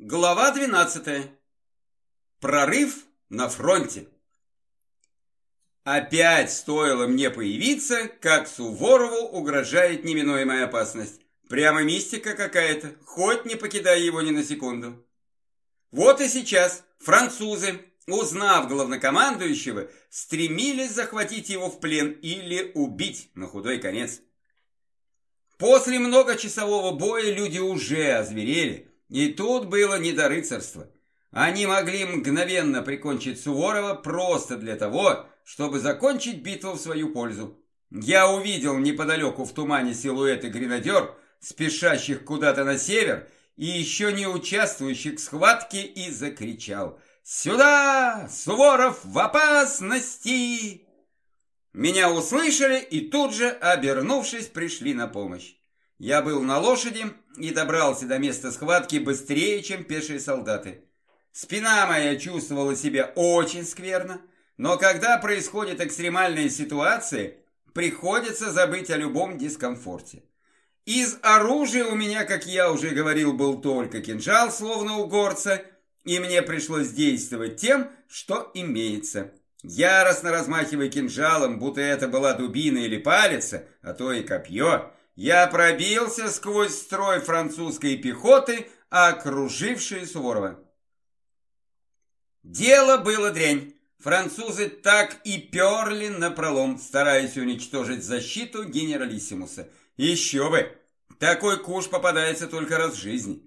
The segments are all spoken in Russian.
Глава 12. Прорыв на фронте. Опять стоило мне появиться, как Суворову угрожает неминуемая опасность. Прямо мистика какая-то, хоть не покидая его ни на секунду. Вот и сейчас французы, узнав главнокомандующего, стремились захватить его в плен или убить на худой конец. После многочасового боя люди уже озверели, и тут было не до рыцарства. Они могли мгновенно прикончить Суворова просто для того, чтобы закончить битву в свою пользу. Я увидел неподалеку в тумане силуэты гренадер, спешащих куда-то на север, и еще не участвующих в схватке, и закричал «Сюда! Суворов в опасности!» Меня услышали и тут же, обернувшись, пришли на помощь. Я был на лошади и добрался до места схватки быстрее, чем пешие солдаты. Спина моя чувствовала себя очень скверно, но когда происходит экстремальная ситуация, приходится забыть о любом дискомфорте. Из оружия у меня, как я уже говорил, был только кинжал, словно у горца, и мне пришлось действовать тем, что имеется. Яростно размахивая кинжалом, будто это была дубина или палица, а то и копье, я пробился сквозь строй французской пехоты, окружившей Суворова. Дело было дрянь. Французы так и перли на пролом, стараясь уничтожить защиту генералиссимуса. Еще бы! Такой куш попадается только раз в жизни.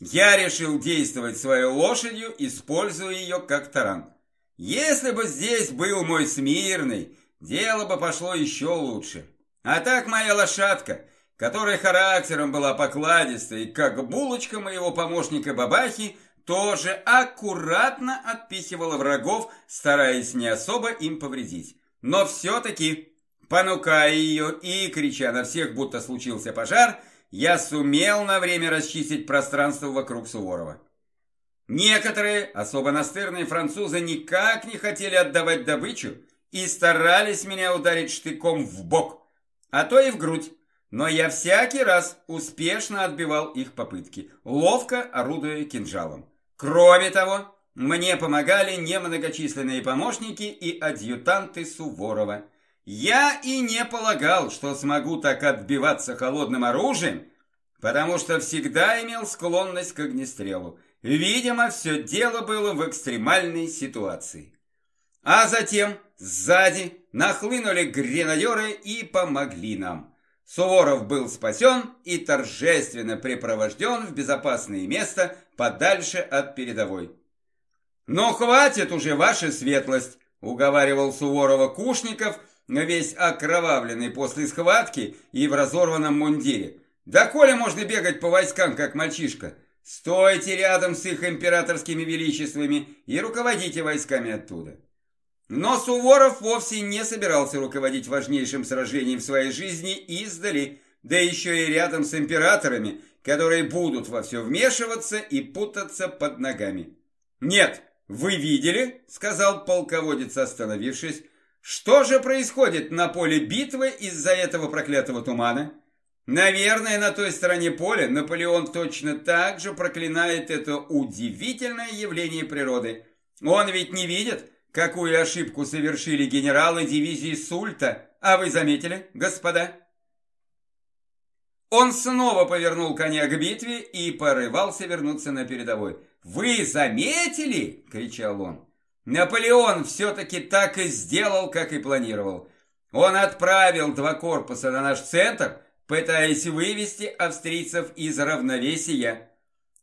Я решил действовать своей лошадью, используя ее как таран. Если бы здесь был мой смирный, дело бы пошло еще лучше. А так моя лошадка, которая характером была покладистой, как булочка моего помощника Бабахи, тоже аккуратно отпихивала врагов, стараясь не особо им повредить. Но все-таки, понукая ее и крича на всех, будто случился пожар, я сумел на время расчистить пространство вокруг Суворова. Некоторые, особо настырные французы, никак не хотели отдавать добычу и старались меня ударить штыком в бок, а то и в грудь. Но я всякий раз успешно отбивал их попытки, ловко орудуя кинжалом. Кроме того, мне помогали немногочисленные помощники и адъютанты Суворова. Я и не полагал, что смогу так отбиваться холодным оружием, потому что всегда имел склонность к огнестрелу. Видимо, все дело было в экстремальной ситуации. А затем сзади нахлынули гренадеры и помогли нам. Суворов был спасен и торжественно припровожден в безопасное место подальше от передовой. «Но хватит уже, ваша светлость!» – уговаривал Суворова Кушников, весь окровавленный после схватки и в разорванном мундире. «Да коли можно бегать по войскам, как мальчишка? Стойте рядом с их императорскими величествами и руководите войсками оттуда!» Но Суворов вовсе не собирался руководить важнейшим сражением в своей жизни издали, да еще и рядом с императорами, которые будут во все вмешиваться и путаться под ногами. «Нет, вы видели?» – сказал полководец, остановившись. «Что же происходит на поле битвы из-за этого проклятого тумана?» Наверное, на той стороне поля Наполеон точно так же проклинает это удивительное явление природы. Он ведь не видит, Какую ошибку совершили генералы дивизии Сульта, а вы заметили, господа? Он снова повернул коня к битве и порывался вернуться на передовой. «Вы заметили?» – кричал он. «Наполеон все-таки так и сделал, как и планировал. Он отправил два корпуса на наш центр, пытаясь вывести австрийцев из равновесия.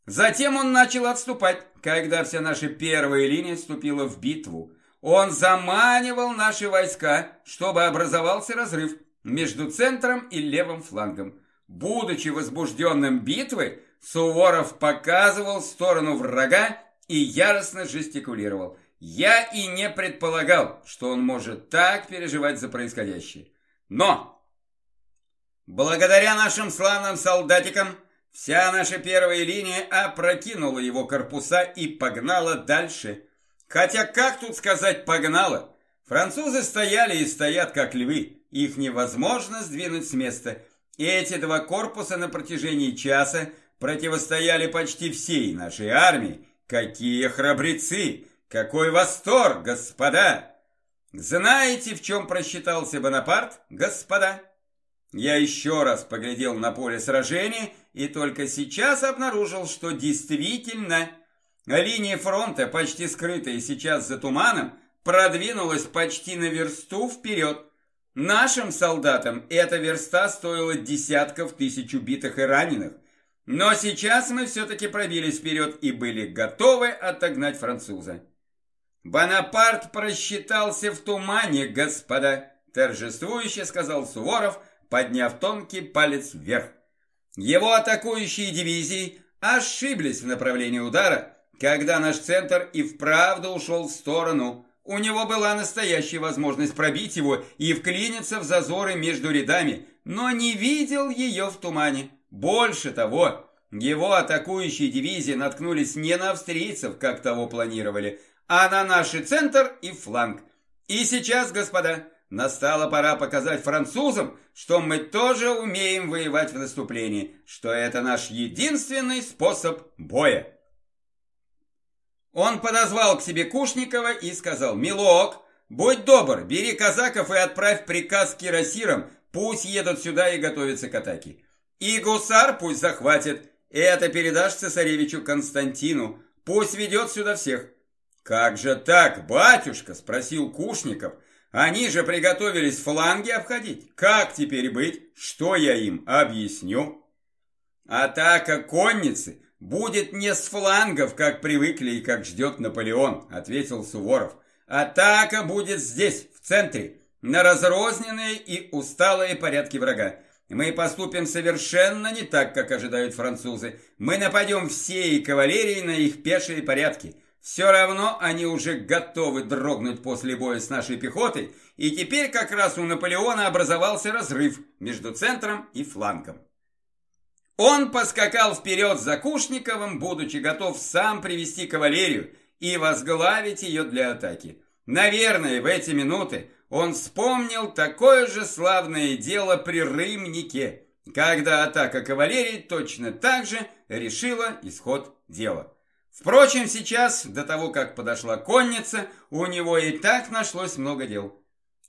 Затем он начал отступать, когда вся наша первая линия вступила в битву. Он заманивал наши войска, чтобы образовался разрыв между центром и левым флангом. Будучи возбужденным битвой, Суворов показывал сторону врага и яростно жестикулировал. Я и не предполагал, что он может так переживать за происходящее. Но, благодаря нашим славным солдатикам, вся наша первая линия опрокинула его корпуса и погнала дальше – Хотя, как тут сказать, погнало. Французы стояли и стоят, как львы. Их невозможно сдвинуть с места. И эти два корпуса на протяжении часа противостояли почти всей нашей армии. Какие храбрецы! Какой восторг, господа! Знаете, в чем просчитался Бонапарт, господа? Я еще раз поглядел на поле сражения и только сейчас обнаружил, что действительно линия фронта, почти скрытая сейчас за туманом, продвинулась почти на версту вперед. Нашим солдатам эта верста стоила десятков тысяч убитых и раненых. Но сейчас мы все-таки пробились вперед и были готовы отогнать француза. Бонапарт просчитался в тумане, господа, торжествующе сказал Суворов, подняв тонкий палец вверх. Его атакующие дивизии ошиблись в направлении удара, когда наш центр и вправду ушел в сторону. У него была настоящая возможность пробить его и вклиниться в зазоры между рядами, но не видел ее в тумане. Больше того, его атакующие дивизии наткнулись не на австрийцев, как того планировали, а на наш центр и фланг. И сейчас, господа, Настала пора показать французам, что мы тоже умеем воевать в наступлении, что это наш единственный способ боя. Он подозвал к себе Кушникова и сказал, «Милок, будь добр, бери казаков и отправь приказ кирасирам, пусть едут сюда и готовятся к атаке. И гусар пусть захватит, это передашь цесаревичу Константину, пусть ведет сюда всех». «Как же так, батюшка?» – спросил Кушников – они же приготовились фланги обходить. Как теперь быть? Что я им объясню? Атака конницы будет не с флангов, как привыкли и как ждет Наполеон, ответил Суворов. Атака будет здесь, в центре, на разрозненные и усталые порядки врага. Мы поступим совершенно не так, как ожидают французы. Мы нападем всей кавалерией на их пешие порядки – все равно они уже готовы дрогнуть после боя с нашей пехотой, и теперь как раз у Наполеона образовался разрыв между центром и флангом. Он поскакал вперед за Кушниковым, будучи готов сам привести кавалерию и возглавить ее для атаки. Наверное, в эти минуты он вспомнил такое же славное дело при Рымнике, когда атака кавалерии точно так же решила исход дела. Впрочем, сейчас, до того, как подошла конница, у него и так нашлось много дел.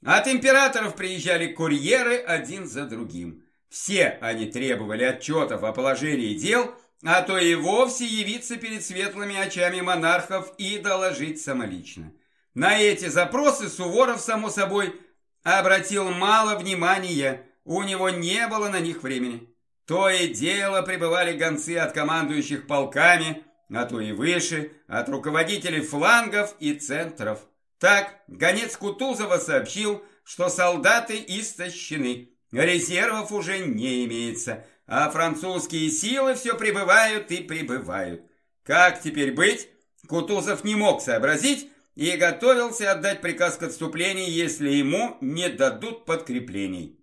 От императоров приезжали курьеры один за другим. Все они требовали отчетов о положении дел, а то и вовсе явиться перед светлыми очами монархов и доложить самолично. На эти запросы Суворов, само собой, обратил мало внимания, у него не было на них времени. То и дело прибывали гонцы от командующих полками, а то и выше, от руководителей флангов и центров. Так, гонец Кутузова сообщил, что солдаты истощены, резервов уже не имеется, а французские силы все прибывают и прибывают. Как теперь быть? Кутузов не мог сообразить и готовился отдать приказ к отступлению, если ему не дадут подкреплений.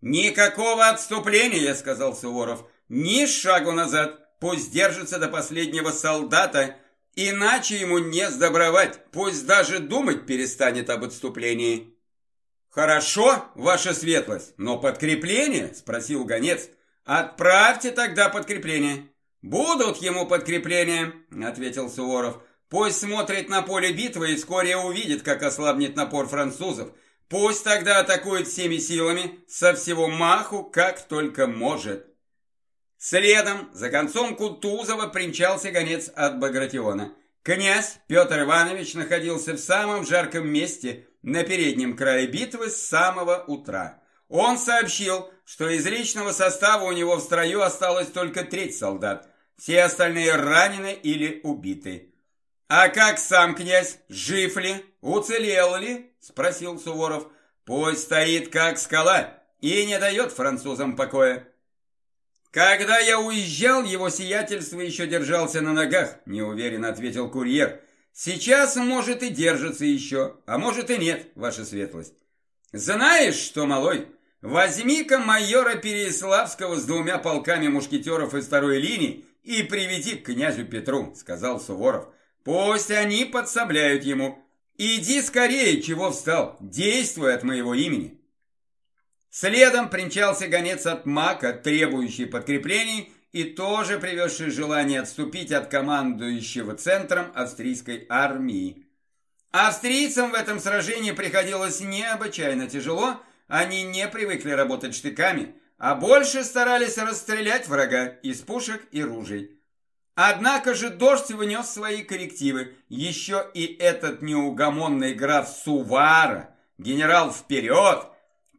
«Никакого отступления!» — сказал Суворов. «Ни шагу назад!» пусть держится до последнего солдата, иначе ему не сдобровать, пусть даже думать перестанет об отступлении. «Хорошо, ваша светлость, но подкрепление?» – спросил гонец. «Отправьте тогда подкрепление». «Будут ему подкрепления», – ответил Суворов. «Пусть смотрит на поле битвы и вскоре увидит, как ослабнет напор французов. Пусть тогда атакует всеми силами, со всего маху, как только может». Следом за концом Кутузова примчался гонец от Багратиона. Князь Петр Иванович находился в самом жарком месте на переднем крае битвы с самого утра. Он сообщил, что из личного состава у него в строю осталось только треть солдат. Все остальные ранены или убиты. «А как сам князь? Жив ли? Уцелел ли?» – спросил Суворов. «Пусть стоит как скала и не дает французам покоя». «Когда я уезжал, его сиятельство еще держался на ногах», – неуверенно ответил курьер. «Сейчас, может, и держится еще, а может и нет, ваша светлость». «Знаешь что, малой, возьми-ка майора Переяславского с двумя полками мушкетеров из второй линии и приведи к князю Петру», – сказал Суворов. «Пусть они подсобляют ему. Иди скорее, чего встал, действуй от моего имени». Следом примчался гонец от Мака, требующий подкреплений, и тоже привезший желание отступить от командующего центром австрийской армии. Австрийцам в этом сражении приходилось необычайно тяжело, они не привыкли работать штыками, а больше старались расстрелять врага из пушек и ружей. Однако же дождь внес свои коррективы. Еще и этот неугомонный граф Сувара, генерал вперед,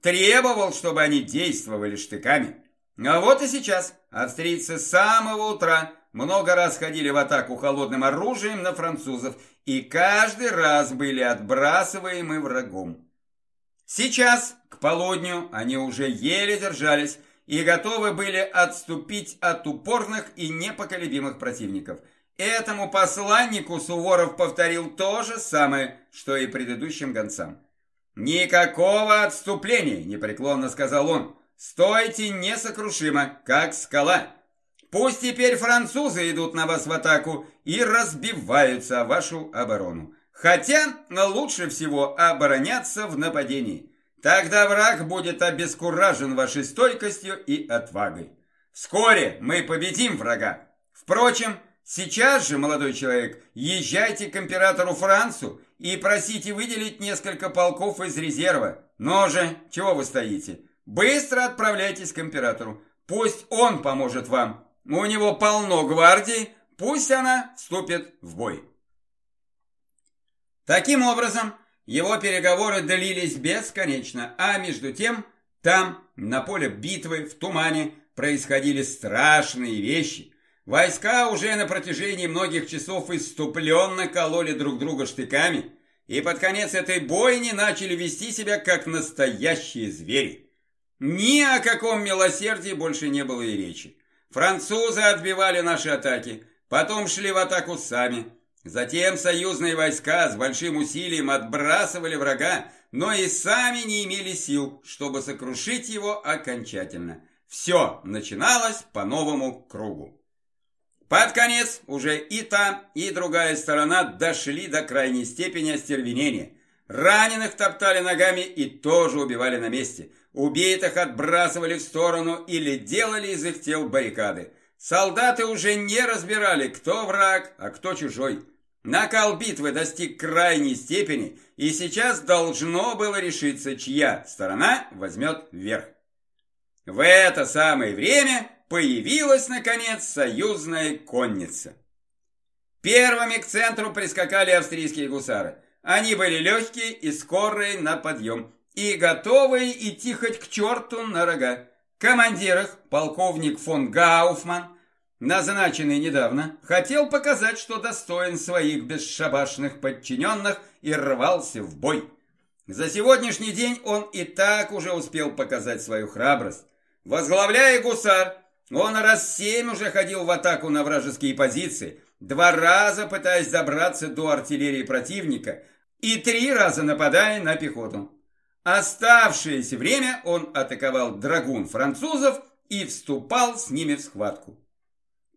требовал, чтобы они действовали штыками. А вот и сейчас австрийцы с самого утра много раз ходили в атаку холодным оружием на французов и каждый раз были отбрасываемы врагом. Сейчас, к полудню, они уже еле держались и готовы были отступить от упорных и непоколебимых противников. Этому посланнику Суворов повторил то же самое, что и предыдущим гонцам. «Никакого отступления!» – непреклонно сказал он. «Стойте несокрушимо, как скала!» Пусть теперь французы идут на вас в атаку и разбиваются вашу оборону. Хотя лучше всего обороняться в нападении. Тогда враг будет обескуражен вашей стойкостью и отвагой. Вскоре мы победим врага. Впрочем, сейчас же, молодой человек, езжайте к императору Францу и просите выделить несколько полков из резерва. Но же, чего вы стоите? Быстро отправляйтесь к императору. Пусть он поможет вам у него полно гвардии, пусть она вступит в бой. Таким образом, его переговоры длились бесконечно, а между тем, там, на поле битвы, в тумане, происходили страшные вещи. Войска уже на протяжении многих часов иступленно кололи друг друга штыками, и под конец этой бойни начали вести себя как настоящие звери. Ни о каком милосердии больше не было и речи. Французы отбивали наши атаки, потом шли в атаку сами. Затем союзные войска с большим усилием отбрасывали врага, но и сами не имели сил, чтобы сокрушить его окончательно. Все начиналось по новому кругу. Под конец уже и та, и другая сторона дошли до крайней степени остервенения. Раненых топтали ногами и тоже убивали на месте. Убитых отбрасывали в сторону или делали из их тел баррикады. Солдаты уже не разбирали, кто враг, а кто чужой. Накал битвы достиг крайней степени, и сейчас должно было решиться, чья сторона возьмет верх. В это самое время появилась, наконец, союзная конница. Первыми к центру прискакали австрийские гусары – они были легкие и скорые на подъем, и готовые идти хоть к черту на рога. Командир их, полковник фон Гауфман, назначенный недавно, хотел показать, что достоин своих бесшабашных подчиненных и рвался в бой. За сегодняшний день он и так уже успел показать свою храбрость. Возглавляя гусар, он раз семь уже ходил в атаку на вражеские позиции, два раза пытаясь добраться до артиллерии противника – и три раза нападая на пехоту. Оставшееся время он атаковал драгун французов и вступал с ними в схватку.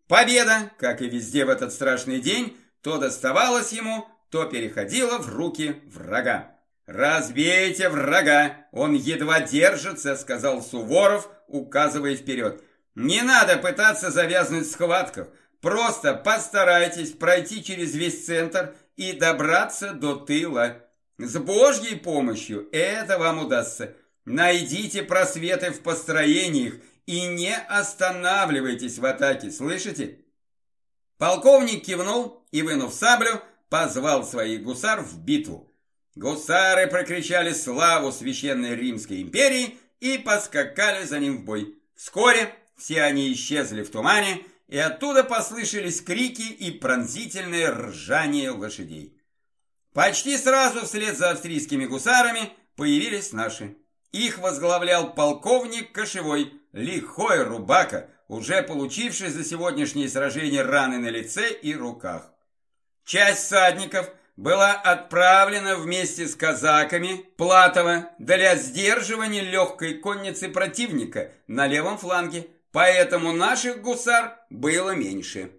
Победа, как и везде в этот страшный день, то доставалась ему, то переходила в руки врага. «Разбейте врага! Он едва держится», — сказал Суворов, указывая вперед. «Не надо пытаться завязнуть в схватках. Просто постарайтесь пройти через весь центр и добраться до тыла. С Божьей помощью это вам удастся. Найдите просветы в построениях и не останавливайтесь в атаке, слышите? Полковник кивнул и, вынув саблю, позвал своих гусар в битву. Гусары прокричали славу священной Римской империи и поскакали за ним в бой. Вскоре все они исчезли в тумане, и оттуда послышались крики и пронзительное ржание лошадей. Почти сразу вслед за австрийскими гусарами появились наши. Их возглавлял полковник Кошевой, лихой рубака, уже получивший за сегодняшнее сражение раны на лице и руках. Часть всадников была отправлена вместе с казаками Платова для сдерживания легкой конницы противника на левом фланге, поэтому наших гусар было меньше.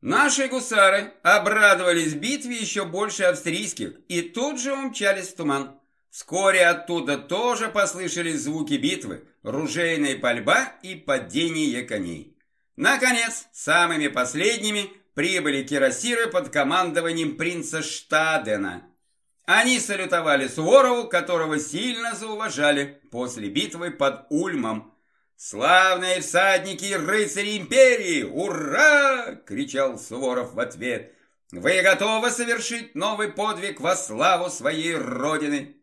Наши гусары обрадовались битве еще больше австрийских и тут же умчались в туман. Вскоре оттуда тоже послышались звуки битвы, ружейная пальба и падение коней. Наконец, самыми последними прибыли кирасиры под командованием принца Штадена. Они салютовали Суворову, которого сильно зауважали после битвы под Ульмом. «Славные всадники и рыцари империи! Ура!» – кричал Суворов в ответ. «Вы готовы совершить новый подвиг во славу своей родины?»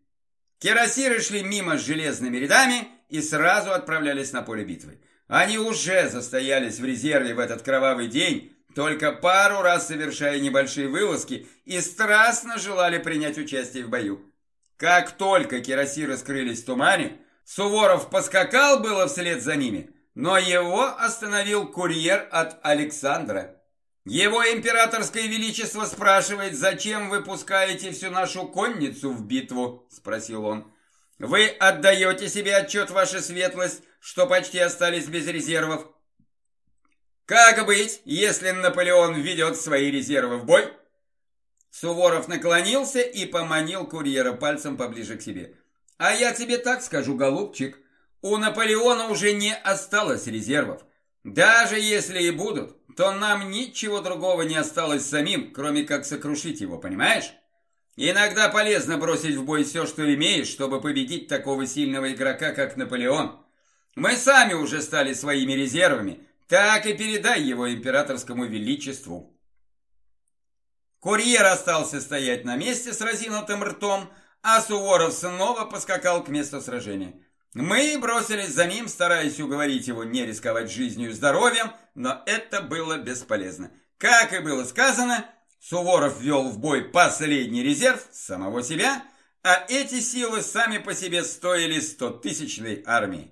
Кирасиры шли мимо с железными рядами и сразу отправлялись на поле битвы. Они уже застоялись в резерве в этот кровавый день, только пару раз совершая небольшие вылазки и страстно желали принять участие в бою. Как только кирасиры скрылись в тумане, Суворов поскакал было вслед за ними, но его остановил курьер от Александра. Его императорское величество спрашивает, зачем вы пускаете всю нашу конницу в битву, спросил он. Вы отдаете себе отчет, ваша светлость, что почти остались без резервов? Как быть, если Наполеон ведет свои резервы в бой? Суворов наклонился и поманил курьера пальцем поближе к себе. А я тебе так скажу, голубчик, у Наполеона уже не осталось резервов. Даже если и будут, то нам ничего другого не осталось самим, кроме как сокрушить его, понимаешь? Иногда полезно бросить в бой все, что имеешь, чтобы победить такого сильного игрока, как Наполеон. Мы сами уже стали своими резервами, так и передай его императорскому величеству. Курьер остался стоять на месте с разинутым ртом, а Суворов снова поскакал к месту сражения. Мы бросились за ним, стараясь уговорить его не рисковать жизнью и здоровьем, но это было бесполезно. Как и было сказано, Суворов ввел в бой последний резерв самого себя, а эти силы сами по себе стоили стотысячной армии.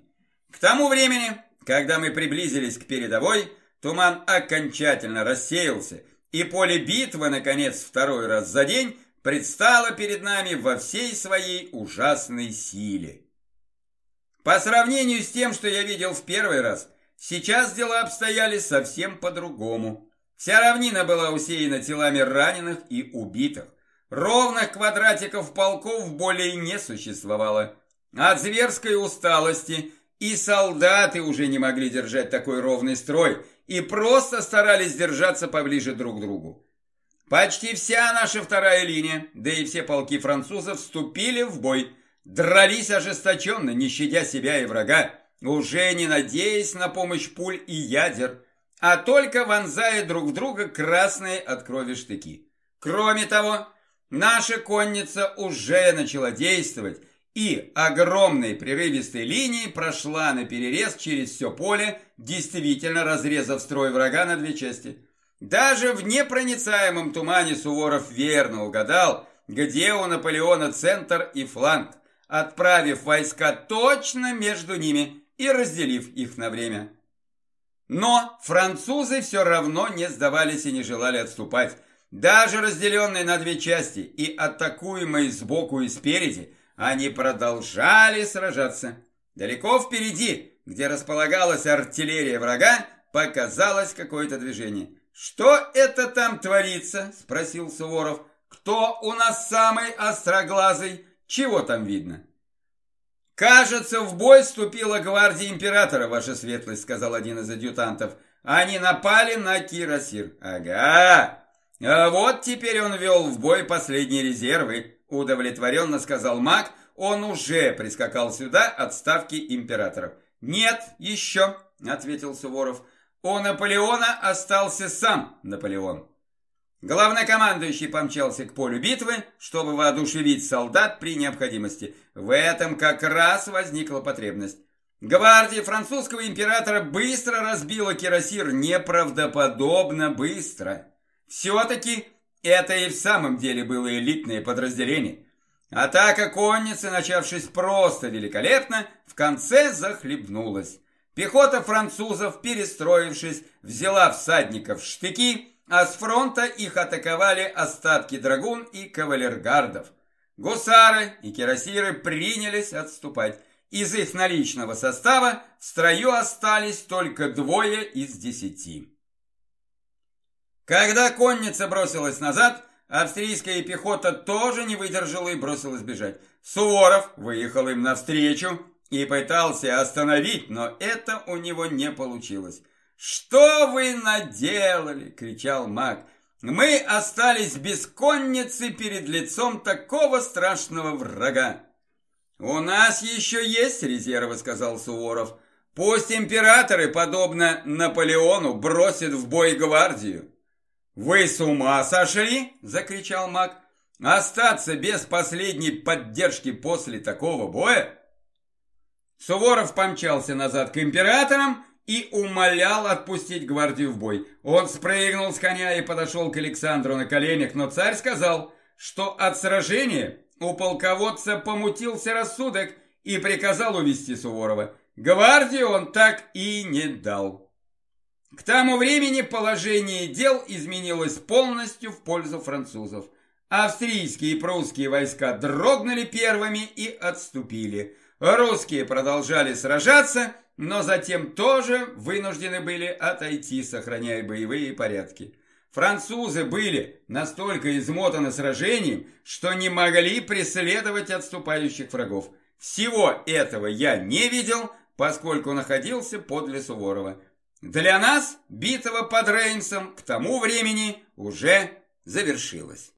К тому времени, когда мы приблизились к передовой, туман окончательно рассеялся, и поле битвы, наконец, второй раз за день предстало перед нами во всей своей ужасной силе. По сравнению с тем, что я видел в первый раз, сейчас дела обстояли совсем по-другому. Вся равнина была усеяна телами раненых и убитых. Ровных квадратиков полков более не существовало. От зверской усталости и солдаты уже не могли держать такой ровный строй и просто старались держаться поближе друг к другу. Почти вся наша вторая линия, да и все полки французов вступили в бой, дрались ожесточенно, не щадя себя и врага, уже не надеясь на помощь пуль и ядер, а только вонзая друг в друга красные от крови штыки. Кроме того, наша конница уже начала действовать, и огромной прерывистой линией прошла на перерез через все поле, действительно разрезав строй врага на две части. Даже в непроницаемом тумане Суворов верно угадал, где у Наполеона центр и фланг, отправив войска точно между ними и разделив их на время. Но французы все равно не сдавались и не желали отступать. Даже разделенные на две части и атакуемые сбоку и спереди, они продолжали сражаться. Далеко впереди, где располагалась артиллерия врага, показалось какое-то движение. «Что это там творится?» – спросил Суворов. «Кто у нас самый остроглазый? Чего там видно?» «Кажется, в бой вступила гвардия императора, ваша светлость», сказал один из адъютантов. «Они напали на Кирасир». «Ага! А вот теперь он вел в бой последние резервы», удовлетворенно сказал маг. Он уже прискакал сюда от ставки императоров. «Нет, еще», ответил Суворов. «У Наполеона остался сам Наполеон». Главнокомандующий помчался к полю битвы, чтобы воодушевить солдат при необходимости. В этом как раз возникла потребность. Гвардия французского императора быстро разбила кирасир, неправдоподобно быстро. Все-таки это и в самом деле было элитное подразделение. Атака конницы, начавшись просто великолепно, в конце захлебнулась. Пехота французов, перестроившись, взяла всадников в штыки, а с фронта их атаковали остатки драгун и кавалергардов. Гусары и кирасиры принялись отступать. Из их наличного состава в строю остались только двое из десяти. Когда конница бросилась назад, австрийская пехота тоже не выдержала и бросилась бежать. Суворов выехал им навстречу и пытался остановить, но это у него не получилось. «Что вы наделали?» – кричал маг. «Мы остались без конницы перед лицом такого страшного врага». «У нас еще есть резервы», – сказал Суворов. «Пусть императоры, подобно Наполеону, бросят в бой гвардию». «Вы с ума сошли?» – закричал маг. «Остаться без последней поддержки после такого боя?» Суворов помчался назад к императорам и умолял отпустить гвардию в бой. Он спрыгнул с коня и подошел к Александру на коленях, но царь сказал, что от сражения у полководца помутился рассудок и приказал увести Суворова. Гвардию он так и не дал. К тому времени положение дел изменилось полностью в пользу французов. Австрийские и прусские войска дрогнули первыми и отступили. Русские продолжали сражаться, но затем тоже вынуждены были отойти, сохраняя боевые порядки. Французы были настолько измотаны сражением, что не могли преследовать отступающих врагов. Всего этого я не видел, поскольку находился подле Суворова. Для нас битва под Реймсом к тому времени уже завершилась.